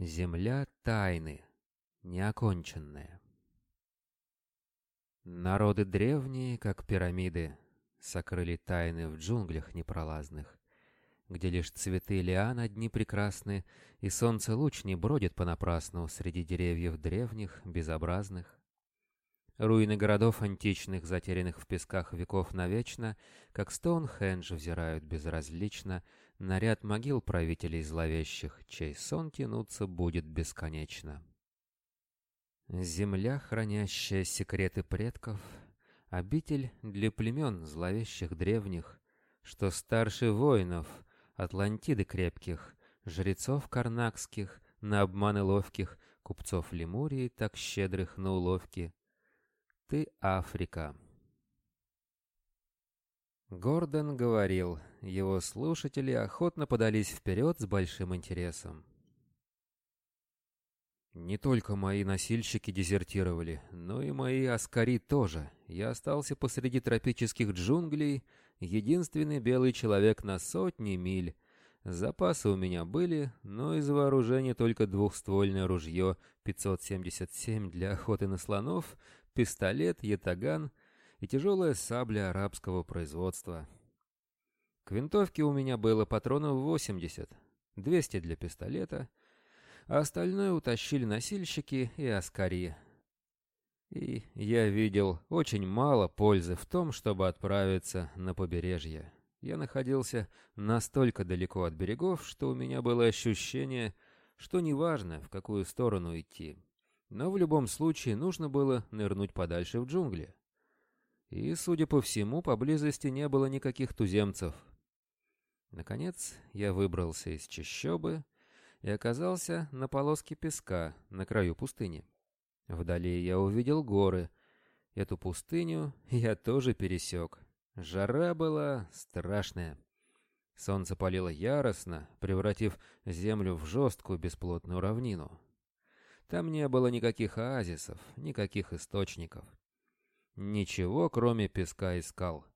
Земля тайны, неоконченная. Народы древние, как пирамиды, сокрыли тайны в джунглях непролазных, где лишь цветы лиан одни прекрасны, и солнце луч не бродит понапрасну среди деревьев древних, безобразных. Руины городов античных, затерянных в песках веков навечно, как Стоунхендж взирают безразлично наряд могил правителей зловещих, чей сон тянуться будет бесконечно. Земля, хранящая секреты предков, обитель для племен зловещих древних, что старше воинов, атлантиды крепких, жрецов карнакских, на обманы ловких, купцов Лемурии, так щедрых на уловки. Ты Африка. Гордон говорил, его слушатели охотно подались вперед с большим интересом. «Не только мои носильщики дезертировали, но и мои аскари тоже. Я остался посреди тропических джунглей, единственный белый человек на сотни миль. Запасы у меня были, но из вооружения только двухствольное ружье 577 для охоты на слонов, пистолет, ятаган и тяжелая сабля арабского производства. К винтовке у меня было патронов 80, 200 для пистолета, а остальное утащили носильщики и Оскари. И я видел очень мало пользы в том, чтобы отправиться на побережье. Я находился настолько далеко от берегов, что у меня было ощущение, что неважно, в какую сторону идти. Но в любом случае нужно было нырнуть подальше в джунгли. И, судя по всему, поблизости не было никаких туземцев. Наконец, я выбрался из чащобы и оказался на полоске песка на краю пустыни. Вдали я увидел горы. Эту пустыню я тоже пересек. Жара была страшная. Солнце палило яростно, превратив землю в жесткую бесплотную равнину. Там не было никаких оазисов, никаких источников. Ничего, кроме песка и скал.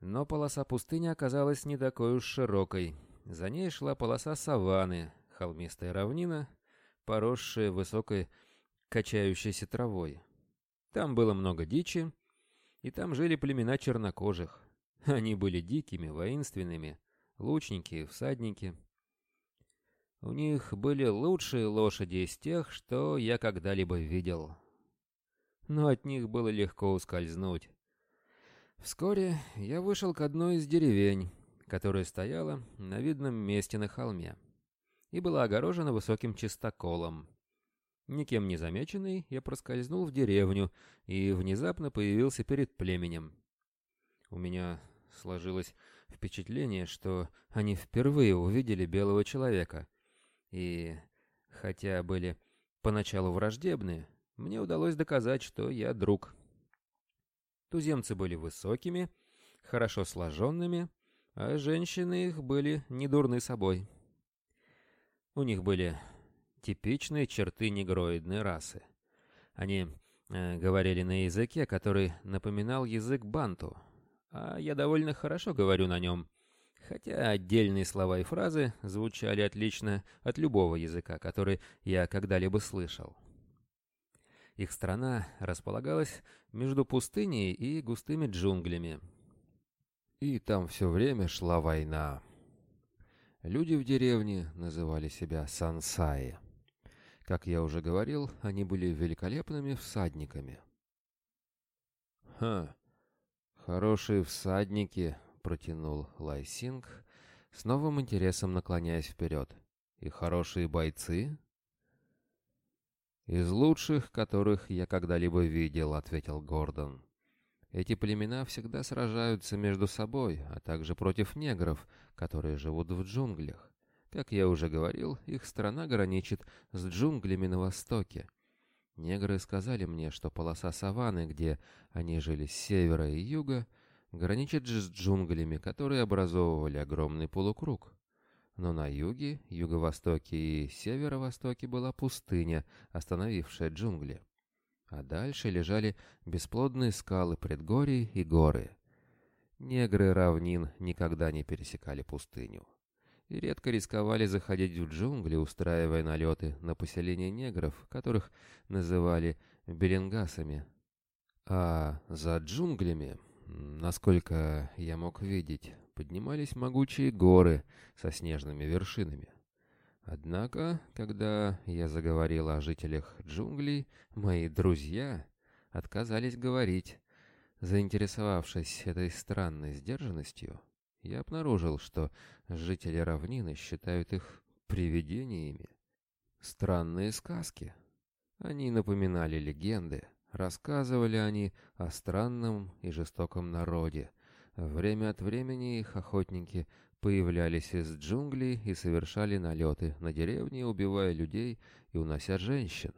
Но полоса пустыни оказалась не такой уж широкой. За ней шла полоса саванны, холмистая равнина, поросшая высокой качающейся травой. Там было много дичи, и там жили племена чернокожих. Они были дикими, воинственными, лучники, всадники. У них были лучшие лошади из тех, что я когда-либо видел но от них было легко ускользнуть. Вскоре я вышел к одной из деревень, которая стояла на видном месте на холме и была огорожена высоким чистоколом. Никем не замеченный, я проскользнул в деревню и внезапно появился перед племенем. У меня сложилось впечатление, что они впервые увидели белого человека, и, хотя были поначалу враждебные, мне удалось доказать, что я друг. Туземцы были высокими, хорошо сложенными, а женщины их были недурны собой. У них были типичные черты негроидной расы. Они э, говорили на языке, который напоминал язык банту, а я довольно хорошо говорю на нем, хотя отдельные слова и фразы звучали отлично от любого языка, который я когда-либо слышал. Их страна располагалась между пустыней и густыми джунглями. И там все время шла война. Люди в деревне называли себя сансаи. Как я уже говорил, они были великолепными всадниками. «Ха, хорошие всадники», — протянул Лайсинг, с новым интересом наклоняясь вперед. «И хорошие бойцы?» «Из лучших, которых я когда-либо видел», — ответил Гордон. «Эти племена всегда сражаются между собой, а также против негров, которые живут в джунглях. Как я уже говорил, их страна граничит с джунглями на востоке. Негры сказали мне, что полоса саванны, где они жили с севера и юга, граничит с джунглями, которые образовывали огромный полукруг но на юге, юго-востоке и северо-востоке была пустыня, остановившая джунгли. А дальше лежали бесплодные скалы предгорий и горы. Негры равнин никогда не пересекали пустыню. И редко рисковали заходить в джунгли, устраивая налеты на поселения негров, которых называли берингасами. А за джунглями, насколько я мог видеть, поднимались могучие горы со снежными вершинами. Однако, когда я заговорил о жителях джунглей, мои друзья отказались говорить. Заинтересовавшись этой странной сдержанностью, я обнаружил, что жители равнины считают их привидениями. Странные сказки. Они напоминали легенды, рассказывали они о странном и жестоком народе, Время от времени их охотники появлялись из джунглей и совершали налеты на деревни, убивая людей и унося женщин.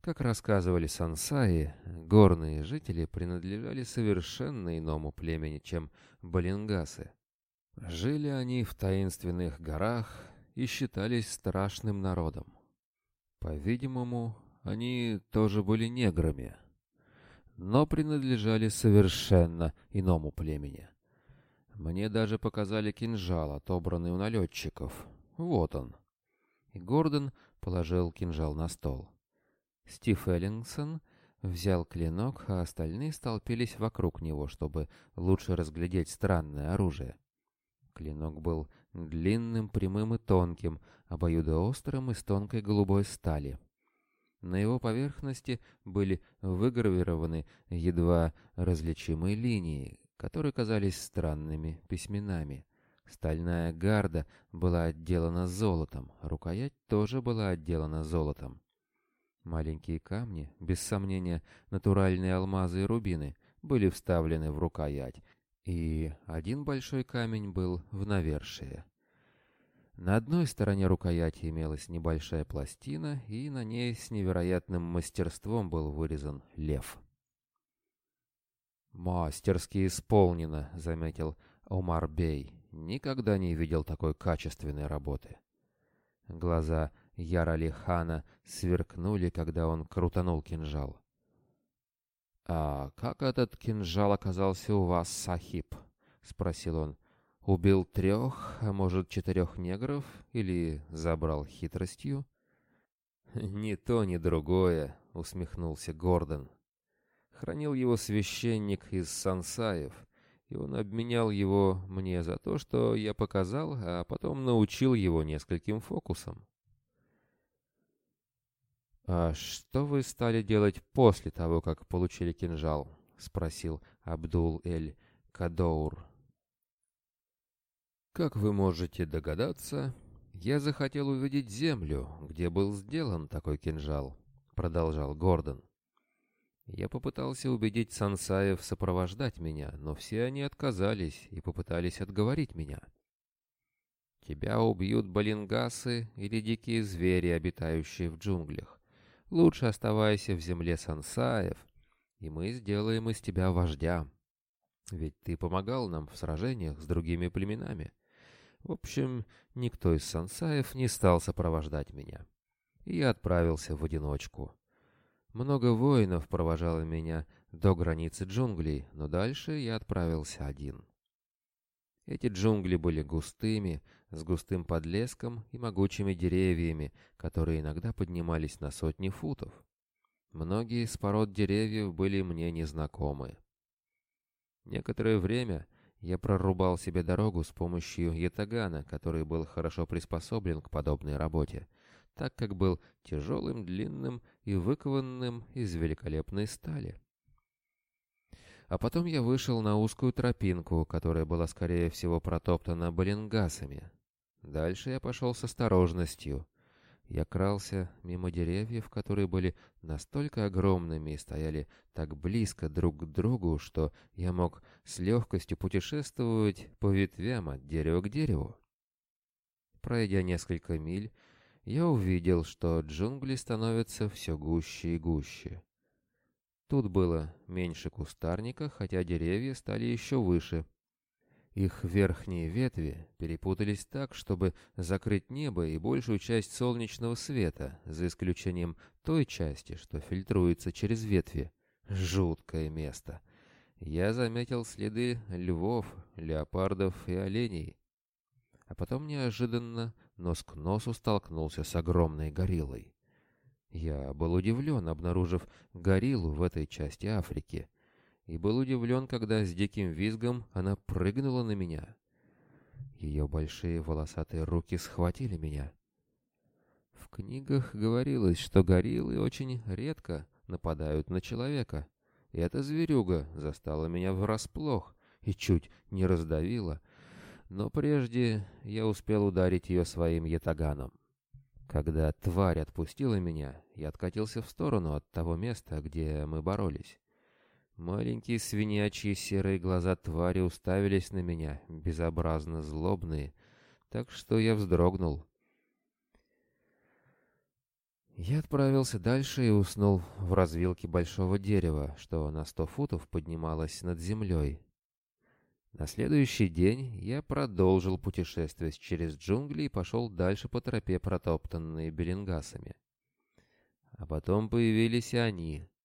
Как рассказывали сансаи, горные жители принадлежали совершенно иному племени, чем балингасы. Жили они в таинственных горах и считались страшным народом. По-видимому, они тоже были неграми – но принадлежали совершенно иному племени. Мне даже показали кинжал, отобранный у налетчиков. Вот он. И Гордон положил кинжал на стол. Стив Эллингсон взял клинок, а остальные столпились вокруг него, чтобы лучше разглядеть странное оружие. Клинок был длинным, прямым и тонким, обоюдоострым из тонкой голубой стали — на его поверхности были выгравированы едва различимые линии, которые казались странными письменами. Стальная гарда была отделана золотом, рукоять тоже была отделана золотом. Маленькие камни, без сомнения, натуральные алмазы и рубины, были вставлены в рукоять, и один большой камень был в навершие. На одной стороне рукояти имелась небольшая пластина, и на ней с невероятным мастерством был вырезан лев. «Мастерски исполнено», — заметил Омар Бей. «Никогда не видел такой качественной работы». Глаза Ярали Хана сверкнули, когда он крутанул кинжал. «А как этот кинжал оказался у вас, Сахиб?» — спросил он. Убил трех, а может четырех негров, или забрал хитростью? «Ни то, ни другое», — усмехнулся Гордон. Хранил его священник из Сансаев, и он обменял его мне за то, что я показал, а потом научил его нескольким фокусам. «А что вы стали делать после того, как получили кинжал?» — спросил Абдул-эль Кадоур. Как вы можете догадаться, я захотел увидеть землю, где был сделан такой кинжал, продолжал Гордон. Я попытался убедить Сансаев сопровождать меня, но все они отказались и попытались отговорить меня. Тебя убьют балингасы или дикие звери, обитающие в джунглях. Лучше оставайся в земле Сансаев, и мы сделаем из тебя вождя. Ведь ты помогал нам в сражениях с другими племенами. В общем, никто из сансаев не стал сопровождать меня. И я отправился в одиночку. Много воинов провожало меня до границы джунглей, но дальше я отправился один. Эти джунгли были густыми, с густым подлеском и могучими деревьями, которые иногда поднимались на сотни футов. Многие из пород деревьев были мне незнакомы. Некоторое время я прорубал себе дорогу с помощью ятагана, который был хорошо приспособлен к подобной работе, так как был тяжелым, длинным и выкованным из великолепной стали. А потом я вышел на узкую тропинку, которая была, скорее всего, протоптана баленгасами. Дальше я пошел с осторожностью — я крался мимо деревьев, которые были настолько огромными и стояли так близко друг к другу, что я мог с легкостью путешествовать по ветвям от дерева к дереву. Пройдя несколько миль, я увидел, что джунгли становятся все гуще и гуще. Тут было меньше кустарника, хотя деревья стали еще выше — их верхние ветви перепутались так, чтобы закрыть небо и большую часть солнечного света, за исключением той части, что фильтруется через ветви. Жуткое место. Я заметил следы львов, леопардов и оленей. А потом неожиданно нос к носу столкнулся с огромной гориллой. Я был удивлен, обнаружив гориллу в этой части Африки — и был удивлен, когда с диким визгом она прыгнула на меня. Ее большие волосатые руки схватили меня. В книгах говорилось, что гориллы очень редко нападают на человека. И эта зверюга застала меня врасплох и чуть не раздавила, но прежде я успел ударить ее своим ятаганом. Когда тварь отпустила меня, я откатился в сторону от того места, где мы боролись. Маленькие свинячьи серые глаза твари уставились на меня, безобразно злобные, так что я вздрогнул. Я отправился дальше и уснул в развилке большого дерева, что на сто футов поднималось над землей. На следующий день я продолжил путешествие через джунгли и пошел дальше по тропе, протоптанной беленгасами. А потом появились они —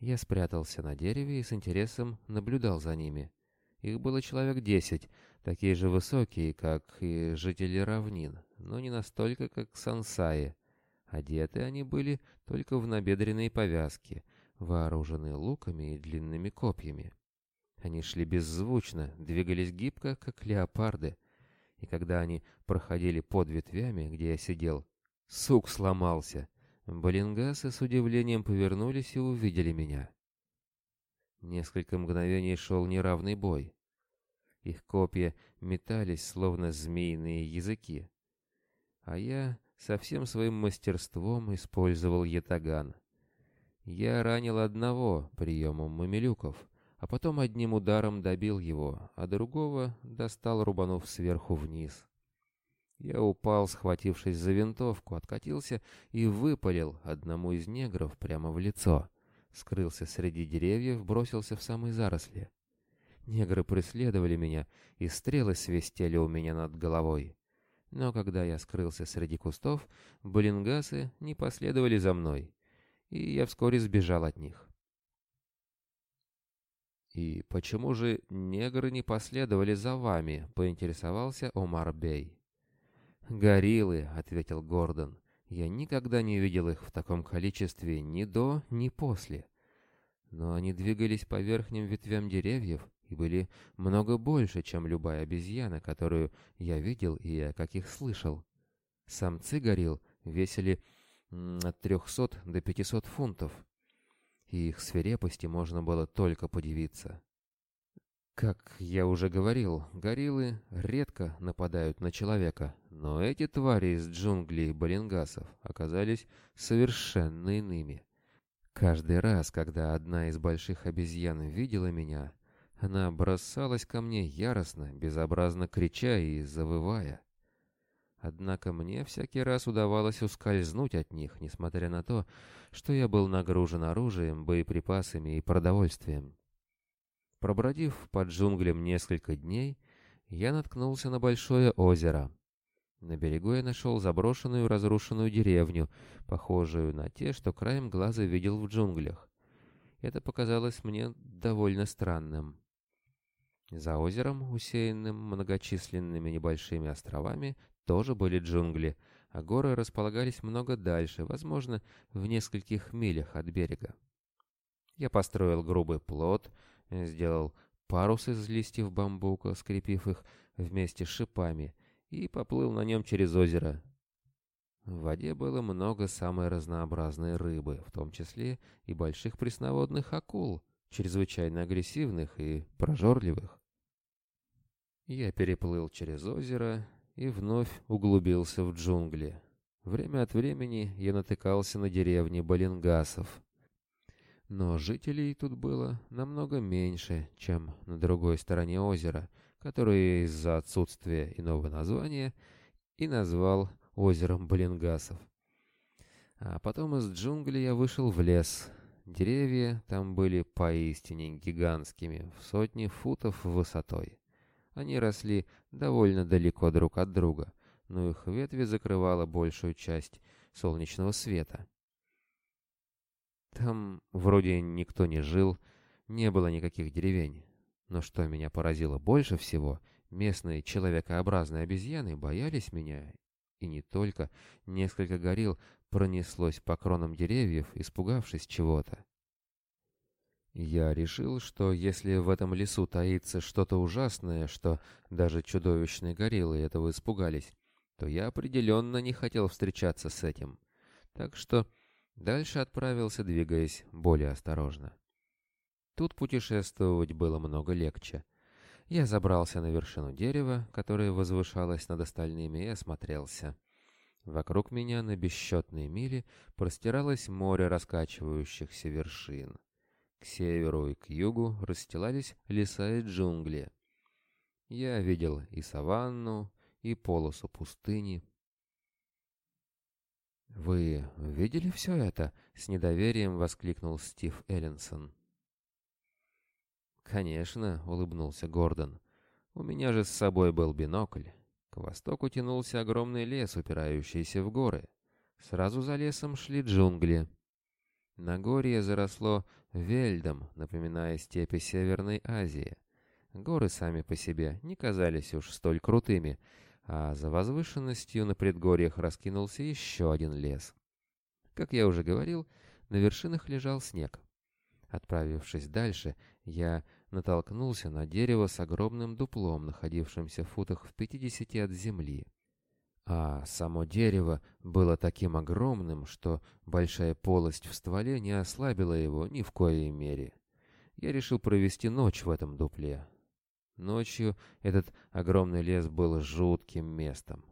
я спрятался на дереве и с интересом наблюдал за ними. Их было человек десять, такие же высокие, как и жители равнин, но не настолько, как сансаи. Одеты они были только в набедренные повязки, вооружены луками и длинными копьями. Они шли беззвучно, двигались гибко, как леопарды. И когда они проходили под ветвями, где я сидел, сук сломался — Болингасы с удивлением повернулись и увидели меня. Несколько мгновений шел неравный бой. Их копья метались, словно змеиные языки. А я со всем своим мастерством использовал ятаган. Я ранил одного приемом мамилюков, а потом одним ударом добил его, а другого достал, рубанув сверху вниз. Я упал, схватившись за винтовку, откатился и выпалил одному из негров прямо в лицо. Скрылся среди деревьев, бросился в самые заросли. Негры преследовали меня, и стрелы свистели у меня над головой. Но когда я скрылся среди кустов, блингасы не последовали за мной, и я вскоре сбежал от них. «И почему же негры не последовали за вами?» — поинтересовался Омар Бей. «Гориллы», — ответил Гордон. «Я никогда не видел их в таком количестве ни до, ни после. Но они двигались по верхним ветвям деревьев и были много больше, чем любая обезьяна, которую я видел и о каких слышал. Самцы горилл весили от 300 до 500 фунтов, и их свирепости можно было только подивиться. Как я уже говорил, гориллы редко нападают на человека, но эти твари из джунглей Баленгасов оказались совершенно иными. Каждый раз, когда одна из больших обезьян видела меня, она бросалась ко мне яростно, безобразно крича и завывая. Однако мне всякий раз удавалось ускользнуть от них, несмотря на то, что я был нагружен оружием, боеприпасами и продовольствием. Пробродив под джунглем несколько дней, я наткнулся на большое озеро. На берегу я нашел заброшенную разрушенную деревню, похожую на те, что краем глаза видел в джунглях. Это показалось мне довольно странным. За озером, усеянным многочисленными небольшими островами, тоже были джунгли, а горы располагались много дальше, возможно, в нескольких милях от берега. Я построил грубый плот, Сделал парус из листьев бамбука, скрепив их вместе с шипами, и поплыл на нем через озеро. В воде было много самой разнообразной рыбы, в том числе и больших пресноводных акул, чрезвычайно агрессивных и прожорливых. Я переплыл через озеро и вновь углубился в джунгли. Время от времени я натыкался на деревни балингасов но жителей тут было намного меньше, чем на другой стороне озера, которое из-за отсутствия иного названия и назвал озером Блингасов. А потом из джунглей я вышел в лес. Деревья там были поистине гигантскими, в сотни футов высотой. Они росли довольно далеко друг от друга, но их ветви закрывала большую часть солнечного света. Там вроде никто не жил, не было никаких деревень. Но что меня поразило больше всего, местные человекообразные обезьяны боялись меня. И не только. Несколько горил пронеслось по кронам деревьев, испугавшись чего-то. Я решил, что если в этом лесу таится что-то ужасное, что даже чудовищные гориллы этого испугались, то я определенно не хотел встречаться с этим. Так что Дальше отправился, двигаясь более осторожно. Тут путешествовать было много легче. Я забрался на вершину дерева, которое возвышалось над остальными, и осмотрелся. Вокруг меня на бесчетные мили простиралось море раскачивающихся вершин. К северу и к югу расстилались леса и джунгли. Я видел и саванну, и полосу пустыни, «Вы видели все это?» — с недоверием воскликнул Стив Эллинсон. «Конечно», — улыбнулся Гордон. «У меня же с собой был бинокль. К востоку тянулся огромный лес, упирающийся в горы. Сразу за лесом шли джунгли. Нагорье заросло вельдом, напоминая степи Северной Азии. Горы сами по себе не казались уж столь крутыми, а за возвышенностью на предгорьях раскинулся еще один лес. Как я уже говорил, на вершинах лежал снег. Отправившись дальше, я натолкнулся на дерево с огромным дуплом, находившимся в футах в 50 от земли. А само дерево было таким огромным, что большая полость в стволе не ослабила его ни в коей мере. Я решил провести ночь в этом дупле, Ночью этот огромный лес был жутким местом.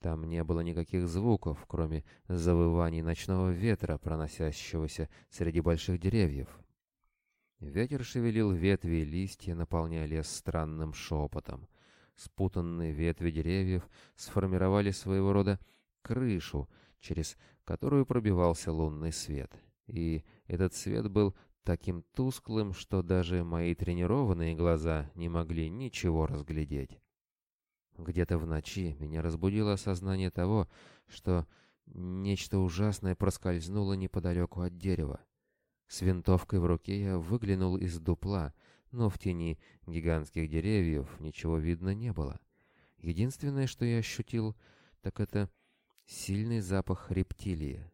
Там не было никаких звуков, кроме завываний ночного ветра, проносящегося среди больших деревьев. Ветер шевелил ветви и листья, наполняя лес странным шепотом. Спутанные ветви деревьев сформировали своего рода крышу, через которую пробивался лунный свет. И этот свет был таким тусклым, что даже мои тренированные глаза не могли ничего разглядеть. Где-то в ночи меня разбудило осознание того, что нечто ужасное проскользнуло неподалеку от дерева. С винтовкой в руке я выглянул из дупла, но в тени гигантских деревьев ничего видно не было. Единственное, что я ощутил, так это сильный запах рептилии.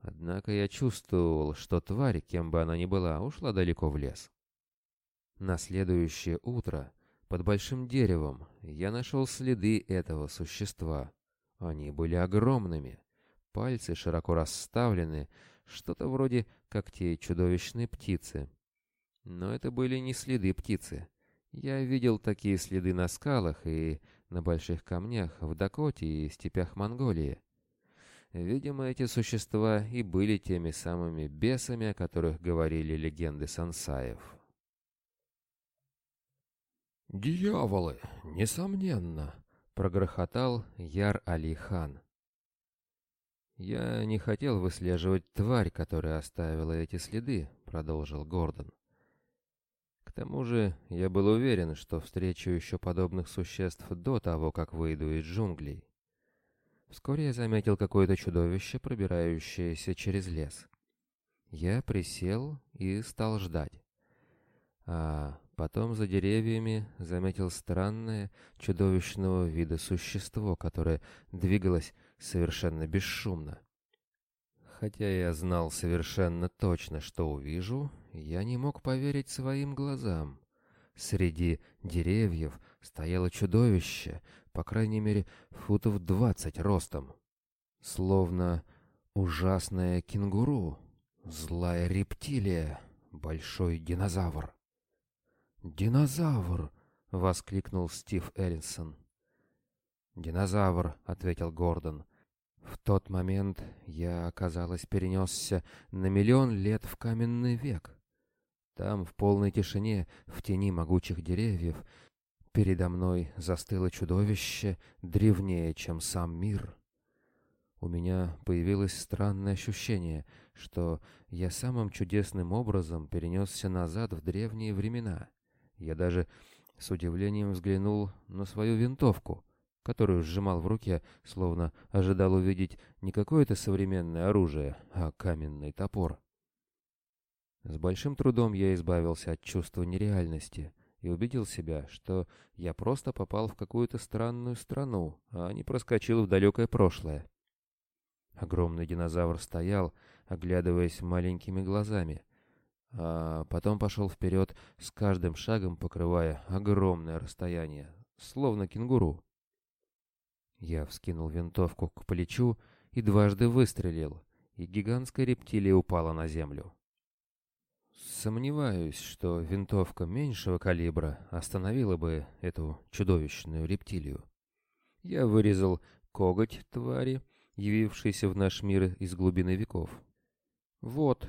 Однако я чувствовал, что тварь, кем бы она ни была, ушла далеко в лес. На следующее утро под большим деревом я нашел следы этого существа. Они были огромными. Пальцы широко расставлены, что-то вроде когтей чудовищной птицы. Но это были не следы птицы. Я видел такие следы на скалах и на больших камнях в Дакоте и степях Монголии. Видимо, эти существа и были теми самыми бесами, о которых говорили легенды сансаев. «Дьяволы, несомненно!» — прогрохотал Яр-Али-хан. «Я не хотел выслеживать тварь, которая оставила эти следы», — продолжил Гордон. «К тому же я был уверен, что встречу еще подобных существ до того, как выйду из джунглей. Вскоре я заметил какое-то чудовище, пробирающееся через лес. Я присел и стал ждать. А потом за деревьями заметил странное, чудовищного вида существо, которое двигалось совершенно бесшумно. Хотя я знал совершенно точно, что увижу, я не мог поверить своим глазам. Среди деревьев стояло чудовище, по крайней мере, футов двадцать ростом. Словно ужасная кенгуру, злая рептилия, большой динозавр. «Динозавр!» — воскликнул Стив Эллисон. «Динозавр!» — ответил Гордон. «В тот момент я, казалось, перенесся на миллион лет в каменный век. Там, в полной тишине, в тени могучих деревьев, — передо мной застыло чудовище древнее, чем сам мир. У меня появилось странное ощущение, что я самым чудесным образом перенесся назад в древние времена. Я даже с удивлением взглянул на свою винтовку, которую сжимал в руке, словно ожидал увидеть не какое-то современное оружие, а каменный топор. С большим трудом я избавился от чувства нереальности — и убедил себя, что я просто попал в какую-то странную страну, а не проскочил в далекое прошлое. Огромный динозавр стоял, оглядываясь маленькими глазами, а потом пошел вперед, с каждым шагом покрывая огромное расстояние, словно кенгуру. Я вскинул винтовку к плечу и дважды выстрелил, и гигантская рептилия упала на землю. Сомневаюсь, что винтовка меньшего калибра остановила бы эту чудовищную рептилию. Я вырезал коготь твари, явившейся в наш мир из глубины веков. Вот.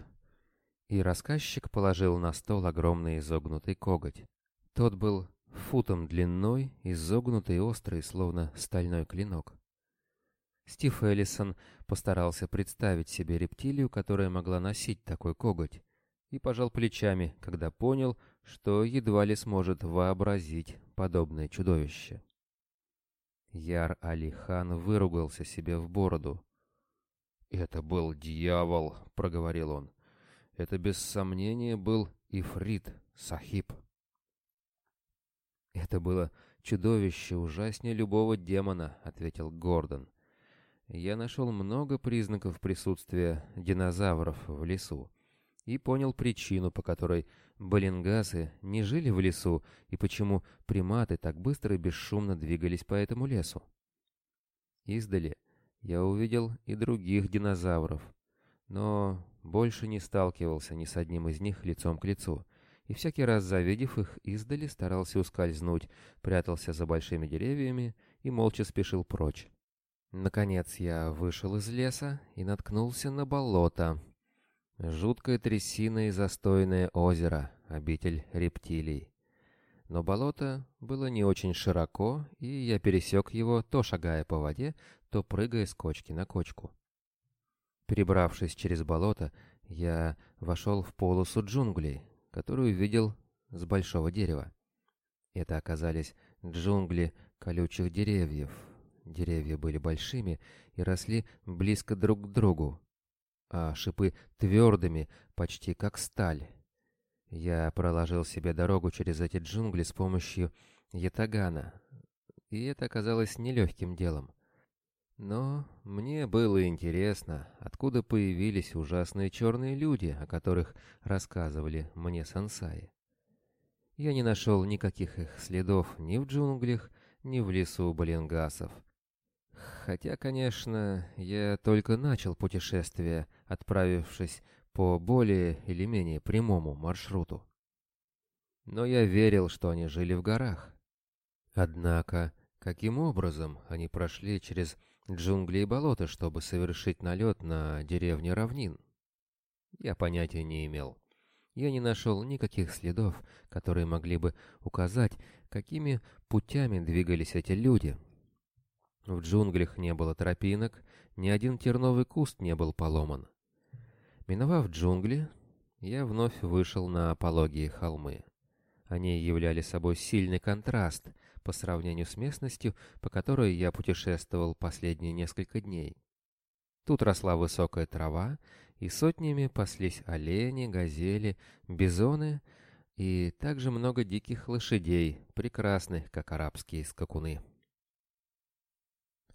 И рассказчик положил на стол огромный изогнутый коготь. Тот был футом длиной, изогнутый и острый, словно стальной клинок. Стив Эллисон постарался представить себе рептилию, которая могла носить такой коготь, и пожал плечами, когда понял, что едва ли сможет вообразить подобное чудовище. Яр Алихан выругался себе в бороду. «Это был дьявол», — проговорил он. «Это без сомнения был Ифрит Сахиб». «Это было чудовище ужаснее любого демона», — ответил Гордон. «Я нашел много признаков присутствия динозавров в лесу, и понял причину, по которой баленгасы не жили в лесу и почему приматы так быстро и бесшумно двигались по этому лесу. Издали я увидел и других динозавров, но больше не сталкивался ни с одним из них лицом к лицу, и всякий раз, завидев их, издали старался ускользнуть, прятался за большими деревьями и молча спешил прочь. Наконец я вышел из леса и наткнулся на болото, Жуткая трясина и застойное озеро, обитель рептилий. Но болото было не очень широко, и я пересек его, то шагая по воде, то прыгая с кочки на кочку. Перебравшись через болото, я вошел в полосу джунглей, которую видел с большого дерева. Это оказались джунгли колючих деревьев. Деревья были большими и росли близко друг к другу, а шипы твердыми, почти как сталь. Я проложил себе дорогу через эти джунгли с помощью ятагана, и это оказалось нелегким делом. Но мне было интересно, откуда появились ужасные черные люди, о которых рассказывали мне сансаи. Я не нашел никаких их следов ни в джунглях, ни в лесу Баленгасов. Хотя, конечно, я только начал путешествие — отправившись по более или менее прямому маршруту. Но я верил, что они жили в горах. Однако, каким образом они прошли через джунгли и болота, чтобы совершить налет на деревню равнин? Я понятия не имел. Я не нашел никаких следов, которые могли бы указать, какими путями двигались эти люди. В джунглях не было тропинок, ни один терновый куст не был поломан. Миновав джунгли, я вновь вышел на пологие холмы. Они являли собой сильный контраст по сравнению с местностью, по которой я путешествовал последние несколько дней. Тут росла высокая трава, и сотнями паслись олени, газели, бизоны и также много диких лошадей, прекрасных, как арабские скакуны.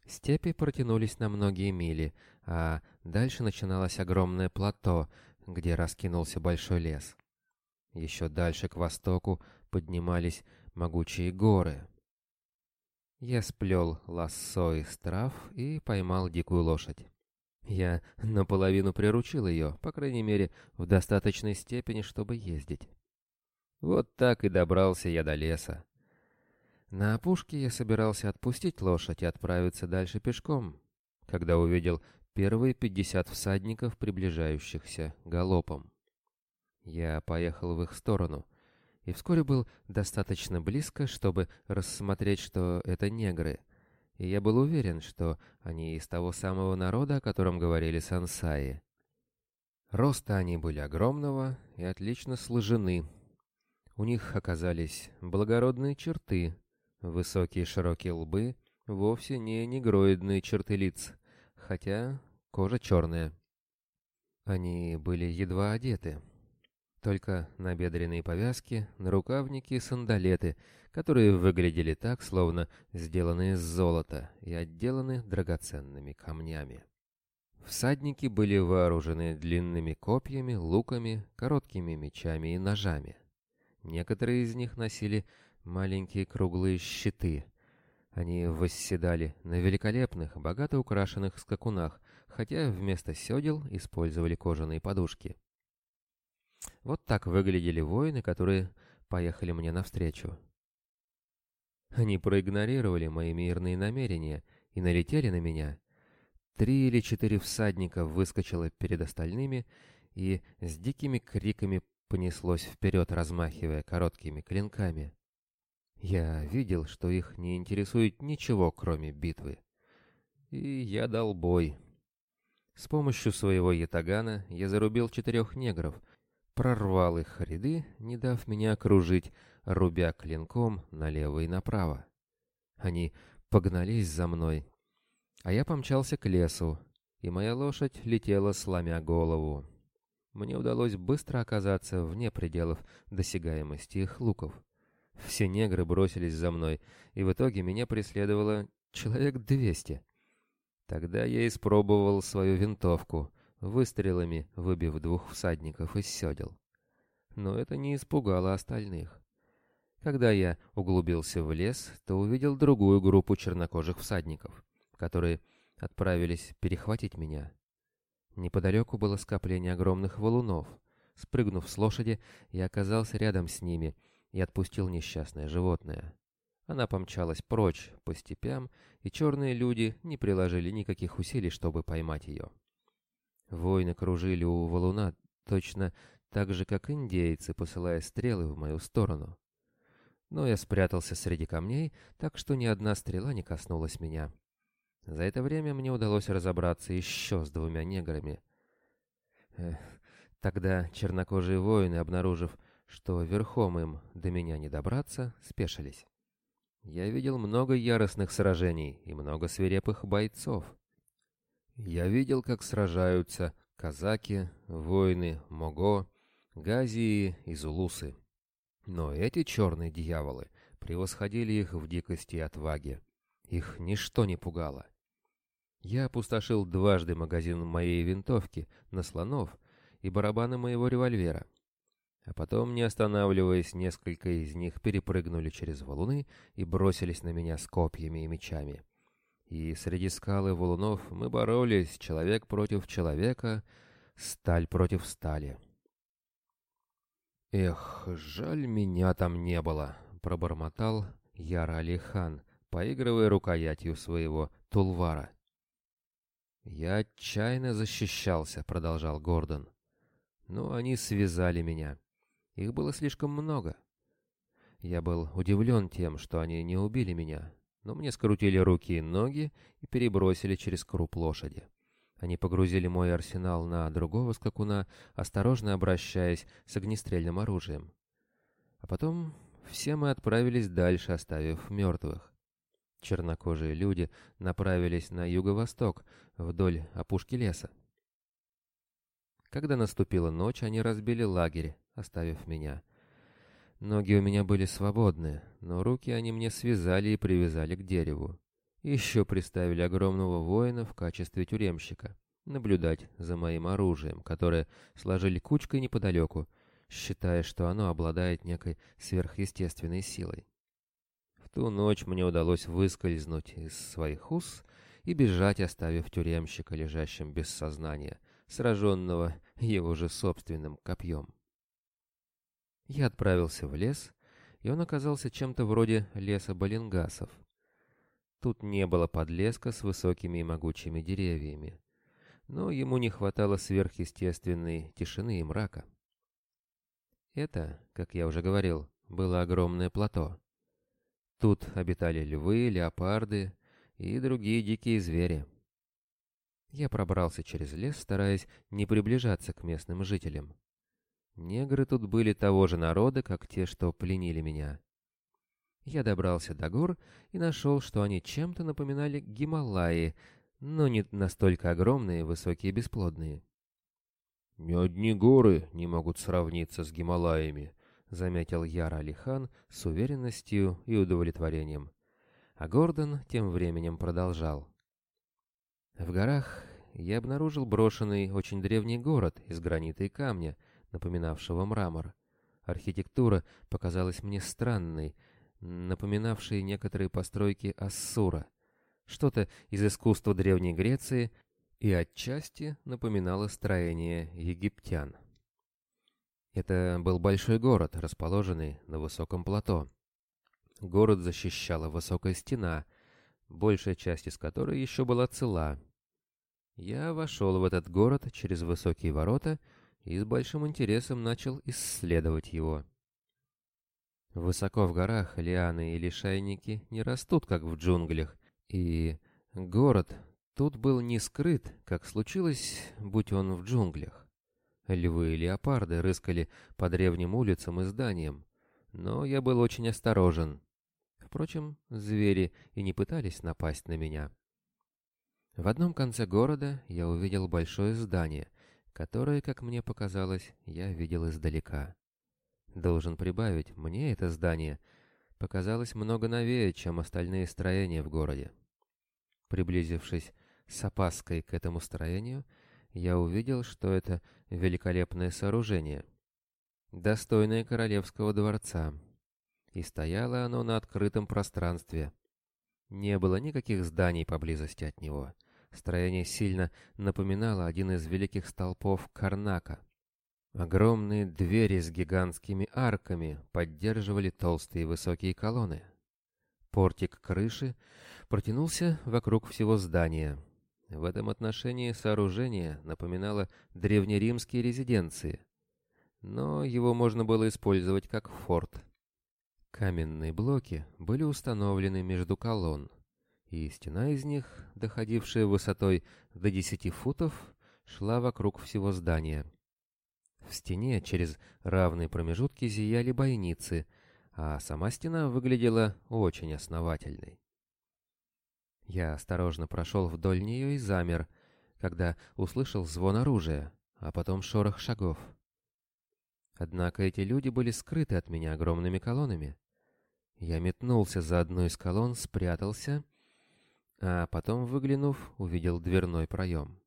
Степи протянулись на многие мили, а дальше начиналось огромное плато, где раскинулся большой лес. Еще дальше к востоку поднимались могучие горы. Я сплел лассо из трав и поймал дикую лошадь. Я наполовину приручил ее, по крайней мере, в достаточной степени, чтобы ездить. Вот так и добрался я до леса. На опушке я собирался отпустить лошадь и отправиться дальше пешком, когда увидел первые пятьдесят всадников, приближающихся галопом. Я поехал в их сторону и вскоре был достаточно близко, чтобы рассмотреть, что это негры, и я был уверен, что они из того самого народа, о котором говорили сансаи. Роста они были огромного и отлично сложены. У них оказались благородные черты, Высокие широкие лбы вовсе не негроидные черты лиц, хотя кожа черная. Они были едва одеты. Только набедренные повязки, нарукавники и сандалеты, которые выглядели так, словно сделаны из золота и отделаны драгоценными камнями. Всадники были вооружены длинными копьями, луками, короткими мечами и ножами. Некоторые из них носили маленькие круглые щиты. Они восседали на великолепных, богато украшенных скакунах, хотя вместо седел использовали кожаные подушки. Вот так выглядели воины, которые поехали мне навстречу. Они проигнорировали мои мирные намерения и налетели на меня. Три или четыре всадника выскочило перед остальными и с дикими криками понеслось вперед, размахивая короткими клинками. Я видел, что их не интересует ничего, кроме битвы. И я дал бой. С помощью своего ятагана я зарубил четырех негров, прорвал их ряды, не дав меня окружить, рубя клинком налево и направо. Они погнались за мной, а я помчался к лесу, и моя лошадь летела, сломя голову. Мне удалось быстро оказаться вне пределов досягаемости их луков — все негры бросились за мной, и в итоге меня преследовало человек двести. Тогда я испробовал свою винтовку, выстрелами выбив двух всадников из седел. Но это не испугало остальных. Когда я углубился в лес, то увидел другую группу чернокожих всадников, которые отправились перехватить меня. Неподалеку было скопление огромных валунов. Спрыгнув с лошади, я оказался рядом с ними — и отпустил несчастное животное. Она помчалась прочь по степям, и черные люди не приложили никаких усилий, чтобы поймать ее. Воины кружили у валуна точно так же, как индейцы, посылая стрелы в мою сторону. Но я спрятался среди камней, так что ни одна стрела не коснулась меня. За это время мне удалось разобраться еще с двумя неграми. Эх, тогда чернокожие воины, обнаружив, что верхом им до меня не добраться, спешились. Я видел много яростных сражений и много свирепых бойцов. Я видел, как сражаются казаки, воины, мого, газии и зулусы. Но эти черные дьяволы превосходили их в дикости и отваге. Их ничто не пугало. Я опустошил дважды магазин моей винтовки на слонов и барабаны моего револьвера. А потом, не останавливаясь, несколько из них перепрыгнули через валуны и бросились на меня с копьями и мечами. И среди скалы валунов мы боролись, человек против человека, сталь против стали. «Эх, жаль, меня там не было», — пробормотал Яра Алихан, поигрывая рукоятью своего тулвара. «Я отчаянно защищался», — продолжал Гордон. «Но они связали меня». Их было слишком много. Я был удивлен тем, что они не убили меня, но мне скрутили руки и ноги и перебросили через круп лошади. Они погрузили мой арсенал на другого скакуна, осторожно обращаясь с огнестрельным оружием. А потом все мы отправились дальше, оставив мертвых. Чернокожие люди направились на юго-восток, вдоль опушки леса. Когда наступила ночь, они разбили лагерь, оставив меня. Ноги у меня были свободны, но руки они мне связали и привязали к дереву. Еще приставили огромного воина в качестве тюремщика, наблюдать за моим оружием, которое сложили кучкой неподалеку, считая, что оно обладает некой сверхъестественной силой. В ту ночь мне удалось выскользнуть из своих ус и бежать, оставив тюремщика лежащим без сознания, сраженного его же собственным копьем. Я отправился в лес, и он оказался чем-то вроде леса балингасов. Тут не было подлеска с высокими и могучими деревьями, но ему не хватало сверхъестественной тишины и мрака. Это, как я уже говорил, было огромное плато. Тут обитали львы, леопарды и другие дикие звери. Я пробрался через лес, стараясь не приближаться к местным жителям. Негры тут были того же народа, как те, что пленили меня. Я добрался до гор и нашел, что они чем-то напоминали Гималаи, но не настолько огромные, высокие и бесплодные. «Ни одни горы не могут сравниться с Гималаями», — заметил Яра Алихан с уверенностью и удовлетворением. А Гордон тем временем продолжал. «В горах я обнаружил брошенный очень древний город из гранита и камня, напоминавшего мрамор. Архитектура показалась мне странной, напоминавшей некоторые постройки Ассура. Что-то из искусства Древней Греции и отчасти напоминало строение египтян. Это был большой город, расположенный на высоком плато. Город защищала высокая стена, большая часть из которой еще была цела. Я вошел в этот город через высокие ворота и, и с большим интересом начал исследовать его. Высоко в горах лианы и лишайники не растут, как в джунглях, и город тут был не скрыт, как случилось, будь он в джунглях. Львы и леопарды рыскали по древним улицам и зданиям, но я был очень осторожен. Впрочем, звери и не пытались напасть на меня. В одном конце города я увидел большое здание, которое, как мне показалось, я видел издалека. Должен прибавить, мне это здание показалось много новее, чем остальные строения в городе. Приблизившись с опаской к этому строению, я увидел, что это великолепное сооружение, достойное королевского дворца, и стояло оно на открытом пространстве. Не было никаких зданий поблизости от него — Строение сильно напоминало один из великих столпов Карнака. Огромные двери с гигантскими арками поддерживали толстые высокие колонны. Портик крыши протянулся вокруг всего здания. В этом отношении сооружение напоминало древнеримские резиденции, но его можно было использовать как форт. Каменные блоки были установлены между колонн и стена из них, доходившая высотой до 10 футов, шла вокруг всего здания. В стене через равные промежутки зияли бойницы, а сама стена выглядела очень основательной. Я осторожно прошел вдоль нее и замер, когда услышал звон оружия, а потом шорох шагов. Однако эти люди были скрыты от меня огромными колоннами. Я метнулся за одну из колонн, спрятался а потом, выглянув, увидел дверной проем.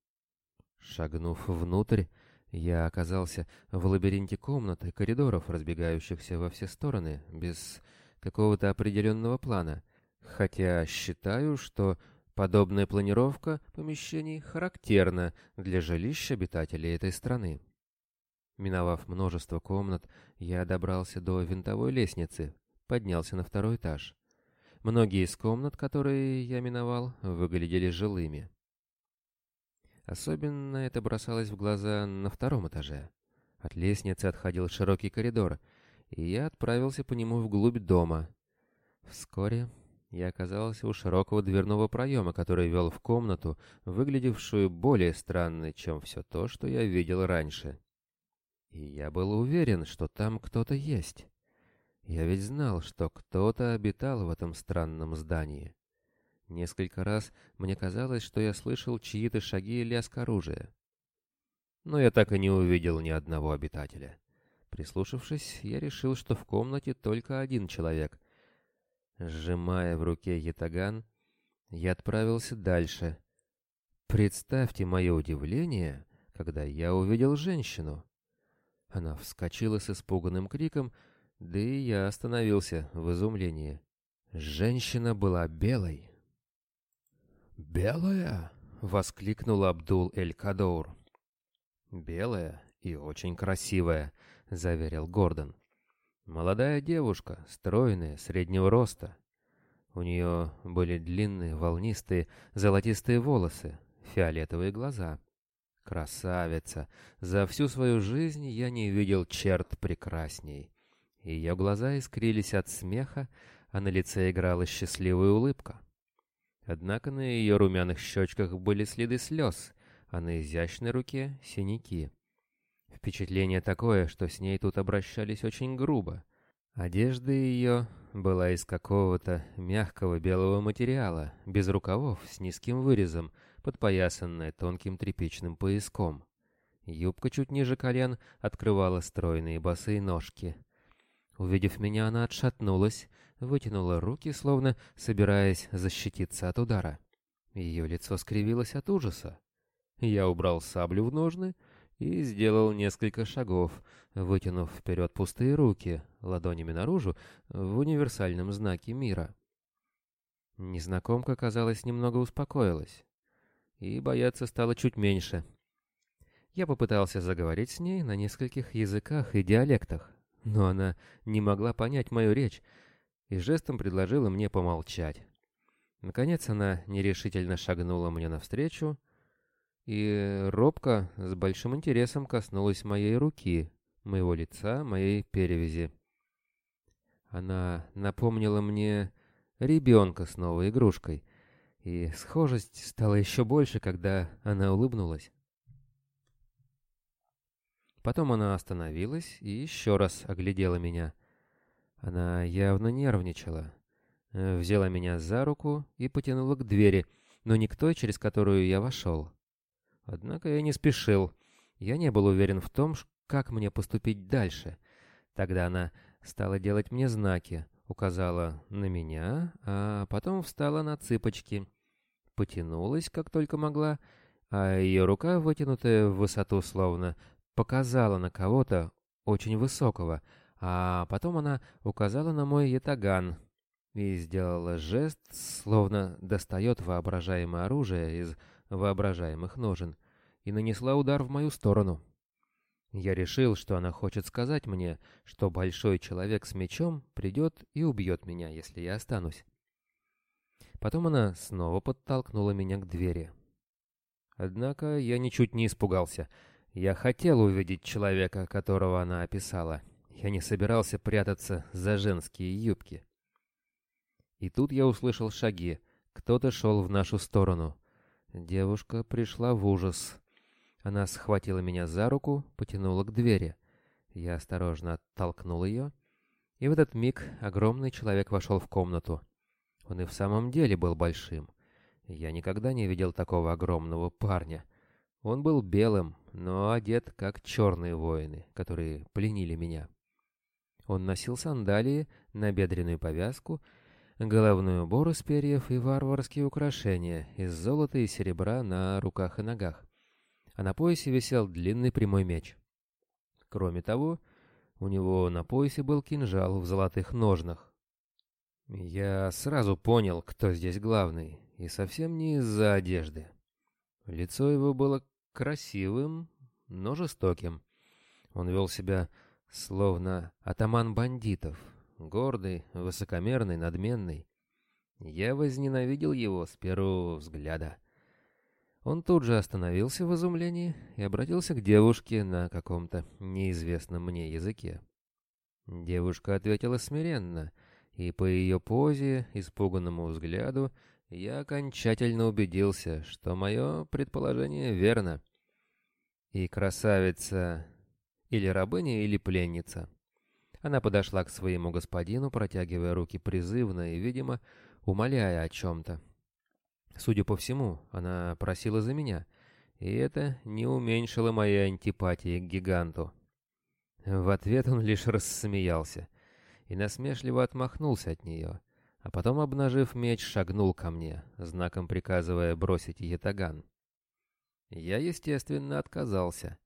Шагнув внутрь, я оказался в лабиринте комнат и коридоров, разбегающихся во все стороны, без какого-то определенного плана, хотя считаю, что подобная планировка помещений характерна для жилищ обитателей этой страны. Миновав множество комнат, я добрался до винтовой лестницы, поднялся на второй этаж. Многие из комнат, которые я миновал, выглядели жилыми. Особенно это бросалось в глаза на втором этаже. От лестницы отходил широкий коридор, и я отправился по нему вглубь дома. Вскоре я оказался у широкого дверного проема, который вел в комнату, выглядевшую более странной, чем все то, что я видел раньше. И я был уверен, что там кто-то есть. Я ведь знал, что кто-то обитал в этом странном здании. Несколько раз мне казалось, что я слышал чьи-то шаги или лязг оружия. Но я так и не увидел ни одного обитателя. Прислушавшись, я решил, что в комнате только один человек. Сжимая в руке ятаган, я отправился дальше. Представьте мое удивление, когда я увидел женщину. Она вскочила с испуганным криком — да и я остановился в изумлении. Женщина была белой. «Белая?» — воскликнул Абдул Эль Кадоур. «Белая и очень красивая», — заверил Гордон. «Молодая девушка, стройная, среднего роста. У нее были длинные, волнистые, золотистые волосы, фиолетовые глаза. Красавица! За всю свою жизнь я не видел черт прекрасней. Ее глаза искрились от смеха, а на лице играла счастливая улыбка. Однако на ее румяных щечках были следы слез, а на изящной руке — синяки. Впечатление такое, что с ней тут обращались очень грубо. Одежда ее была из какого-то мягкого белого материала, без рукавов, с низким вырезом, подпоясанная тонким тряпичным пояском. Юбка чуть ниже колен открывала стройные босые ножки — Увидев меня, она отшатнулась, вытянула руки, словно собираясь защититься от удара. Ее лицо скривилось от ужаса. Я убрал саблю в ножны и сделал несколько шагов, вытянув вперед пустые руки, ладонями наружу, в универсальном знаке мира. Незнакомка, казалось, немного успокоилась, и бояться стало чуть меньше. Я попытался заговорить с ней на нескольких языках и диалектах но она не могла понять мою речь и жестом предложила мне помолчать. Наконец она нерешительно шагнула мне навстречу и робко с большим интересом коснулась моей руки, моего лица, моей перевязи. Она напомнила мне ребенка с новой игрушкой, и схожесть стала еще больше, когда она улыбнулась. Потом она остановилась и еще раз оглядела меня. Она явно нервничала. Э, взяла меня за руку и потянула к двери, но не к той, через которую я вошел. Однако я не спешил. Я не был уверен в том, как мне поступить дальше. Тогда она стала делать мне знаки, указала на меня, а потом встала на цыпочки. Потянулась, как только могла, а ее рука, вытянутая в высоту, словно показала на кого-то очень высокого, а потом она указала на мой ятаган и сделала жест, словно достает воображаемое оружие из воображаемых ножен, и нанесла удар в мою сторону. Я решил, что она хочет сказать мне, что большой человек с мечом придет и убьет меня, если я останусь. Потом она снова подтолкнула меня к двери. Однако я ничуть не испугался — я хотел увидеть человека, которого она описала. Я не собирался прятаться за женские юбки. И тут я услышал шаги. Кто-то шел в нашу сторону. Девушка пришла в ужас. Она схватила меня за руку, потянула к двери. Я осторожно оттолкнул ее. И в этот миг огромный человек вошел в комнату. Он и в самом деле был большим. Я никогда не видел такого огромного парня. Он был белым, но одет как черные воины, которые пленили меня. Он носил сандалии, набедренную повязку, головную убор из перьев и варварские украшения из золота и серебра на руках и ногах. А на поясе висел длинный прямой меч. Кроме того, у него на поясе был кинжал в золотых ножнах. Я сразу понял, кто здесь главный, и совсем не из-за одежды. Лицо его было красивым, но жестоким. Он вел себя словно атаман бандитов, гордый, высокомерный, надменный. Я возненавидел его с первого взгляда. Он тут же остановился в изумлении и обратился к девушке на каком-то неизвестном мне языке. Девушка ответила смиренно, и по ее позе, испуганному взгляду я окончательно убедился, что мое предположение верно. И красавица или рабыня, или пленница. Она подошла к своему господину, протягивая руки призывно и, видимо, умоляя о чем-то. Судя по всему, она просила за меня, и это не уменьшило моей антипатии к гиганту. В ответ он лишь рассмеялся и насмешливо отмахнулся от нее — а потом, обнажив меч, шагнул ко мне, знаком приказывая бросить ятаган. Я, естественно, отказался.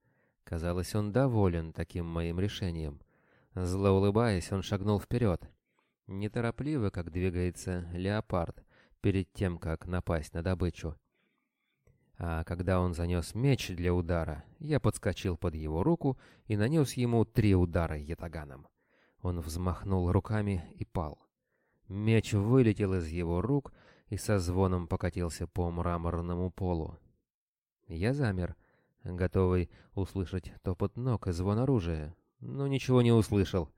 Казалось, он доволен таким моим решением. Зло улыбаясь, он шагнул вперед. Неторопливо, как двигается леопард, перед тем, как напасть на добычу. А когда он занес меч для удара, я подскочил под его руку и нанес ему три удара ятаганом. Он взмахнул руками и пал. Меч вылетел из его рук и со звоном покатился по мраморному полу. Я замер, готовый услышать топот ног и звон оружия, но ничего не услышал.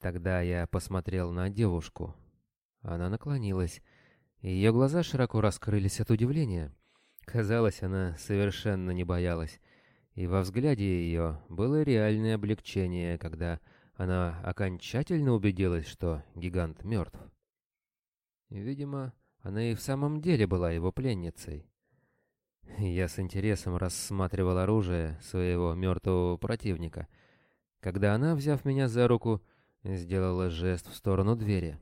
Тогда я посмотрел на девушку. Она наклонилась, и ее глаза широко раскрылись от удивления. Казалось, она совершенно не боялась, и во взгляде ее было реальное облегчение, когда она окончательно убедилась, что гигант мертв. Видимо, она и в самом деле была его пленницей. Я с интересом рассматривал оружие своего мертвого противника, когда она, взяв меня за руку, сделала жест в сторону двери.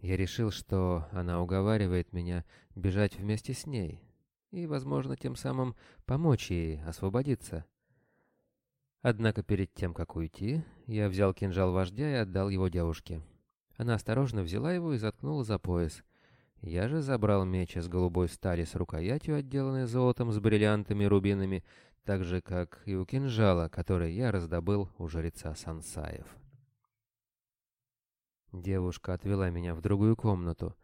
Я решил, что она уговаривает меня бежать вместе с ней и, возможно, тем самым помочь ей освободиться. Однако перед тем, как уйти, я взял кинжал вождя и отдал его девушке. Она осторожно взяла его и заткнула за пояс. Я же забрал меч из голубой стали с рукоятью, отделанной золотом с бриллиантами и рубинами, так же, как и у кинжала, который я раздобыл у жреца Сансаев. Девушка отвела меня в другую комнату,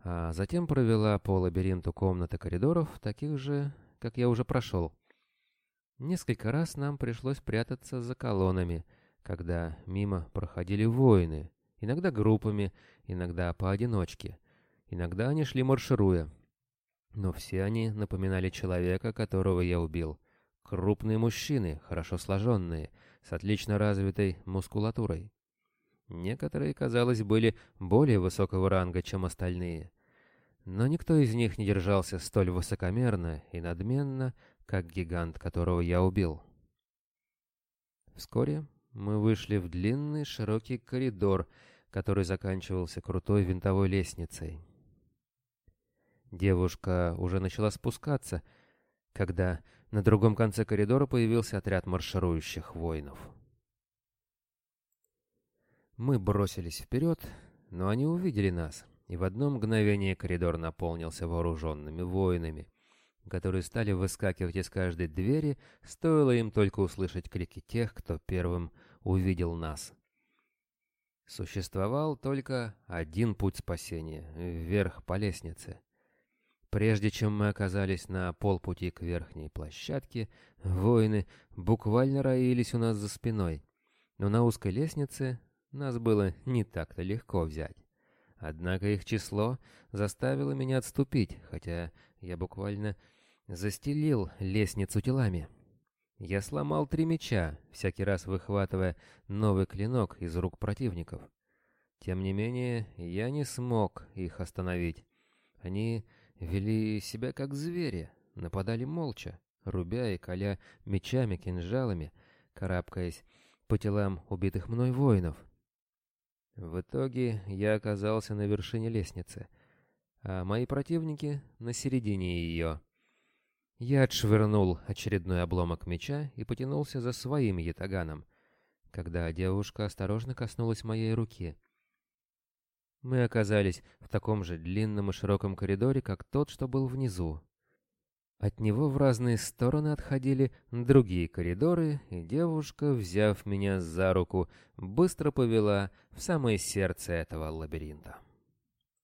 а затем провела по лабиринту комнаты коридоров, таких же, как я уже прошел — Несколько раз нам пришлось прятаться за колоннами, когда мимо проходили воины, иногда группами, иногда поодиночке. Иногда они шли маршируя. Но все они напоминали человека, которого я убил. Крупные мужчины, хорошо сложенные, с отлично развитой мускулатурой. Некоторые, казалось, были более высокого ранга, чем остальные. Но никто из них не держался столь высокомерно и надменно, как гигант, которого я убил. Вскоре мы вышли в длинный широкий коридор, который заканчивался крутой винтовой лестницей. Девушка уже начала спускаться, когда на другом конце коридора появился отряд марширующих воинов. Мы бросились вперед, но они увидели нас, и в одно мгновение коридор наполнился вооруженными воинами которые стали выскакивать из каждой двери, стоило им только услышать крики тех, кто первым увидел нас. Существовал только один путь спасения — вверх по лестнице. Прежде чем мы оказались на полпути к верхней площадке, воины буквально роились у нас за спиной, но на узкой лестнице нас было не так-то легко взять. Однако их число заставило меня отступить, хотя я буквально Застелил лестницу телами. Я сломал три меча, всякий раз выхватывая новый клинок из рук противников. Тем не менее, я не смог их остановить. Они вели себя как звери, нападали молча, рубя и коля мечами, кинжалами, карабкаясь по телам убитых мной воинов. В итоге я оказался на вершине лестницы, а мои противники — на середине ее. Я отшвырнул очередной обломок меча и потянулся за своим ятаганом, когда девушка осторожно коснулась моей руки. Мы оказались в таком же длинном и широком коридоре, как тот, что был внизу. От него в разные стороны отходили другие коридоры, и девушка, взяв меня за руку, быстро повела в самое сердце этого лабиринта.